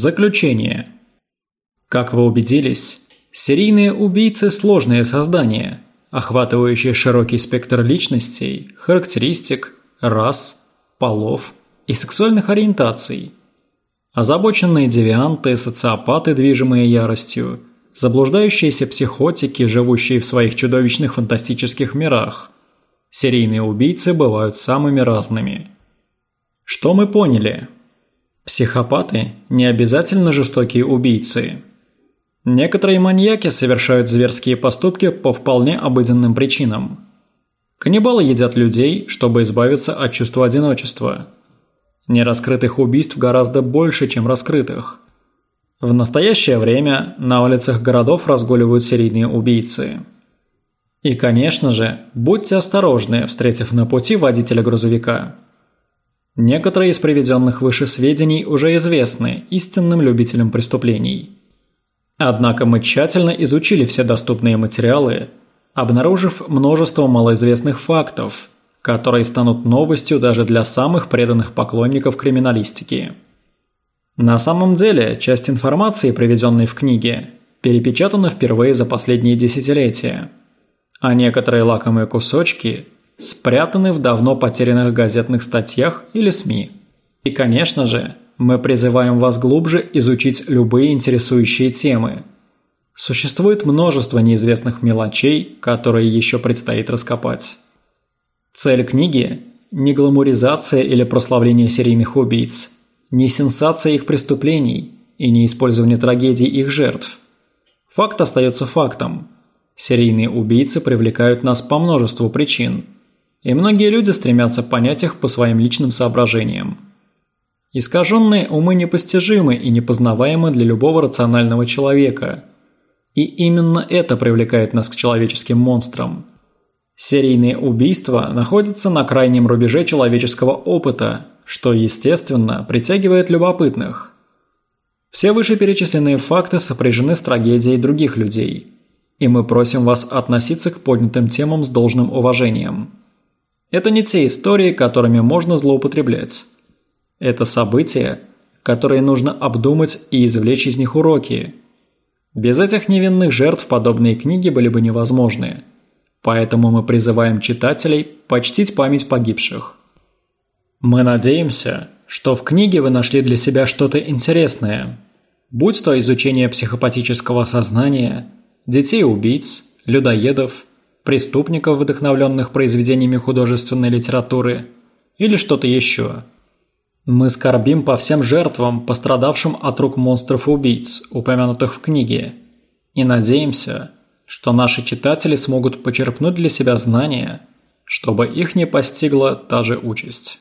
Заключение. Как вы убедились, серийные убийцы – сложные создания, охватывающие широкий спектр личностей, характеристик, рас, полов и сексуальных ориентаций. Озабоченные девианты, социопаты, движимые яростью, заблуждающиеся психотики, живущие в своих чудовищных фантастических мирах. Серийные убийцы бывают самыми разными. Что мы поняли – Психопаты – не обязательно жестокие убийцы. Некоторые маньяки совершают зверские поступки по вполне обыденным причинам. Каннибалы едят людей, чтобы избавиться от чувства одиночества. Нераскрытых убийств гораздо больше, чем раскрытых. В настоящее время на улицах городов разгуливают серийные убийцы. И, конечно же, будьте осторожны, встретив на пути водителя грузовика – Некоторые из приведенных выше сведений уже известны истинным любителям преступлений. Однако мы тщательно изучили все доступные материалы, обнаружив множество малоизвестных фактов, которые станут новостью даже для самых преданных поклонников криминалистики. На самом деле, часть информации, приведенной в книге, перепечатана впервые за последние десятилетия, а некоторые лакомые кусочки – спрятаны в давно потерянных газетных статьях или СМИ. И, конечно же, мы призываем вас глубже изучить любые интересующие темы. Существует множество неизвестных мелочей, которые еще предстоит раскопать. Цель книги – не гламуризация или прославление серийных убийц, не сенсация их преступлений и не использование трагедий их жертв. Факт остается фактом. Серийные убийцы привлекают нас по множеству причин – и многие люди стремятся понять их по своим личным соображениям. Искаженные умы непостижимы и непознаваемы для любого рационального человека. И именно это привлекает нас к человеческим монстрам. Серийные убийства находятся на крайнем рубеже человеческого опыта, что, естественно, притягивает любопытных. Все вышеперечисленные факты сопряжены с трагедией других людей, и мы просим вас относиться к поднятым темам с должным уважением. Это не те истории, которыми можно злоупотреблять. Это события, которые нужно обдумать и извлечь из них уроки. Без этих невинных жертв подобные книги были бы невозможны. Поэтому мы призываем читателей почтить память погибших. Мы надеемся, что в книге вы нашли для себя что-то интересное. Будь то изучение психопатического сознания, детей-убийц, людоедов – преступников, вдохновленных произведениями художественной литературы, или что-то еще. Мы скорбим по всем жертвам, пострадавшим от рук монстров-убийц, упомянутых в книге, и надеемся, что наши читатели смогут почерпнуть для себя знания, чтобы их не постигла та же участь.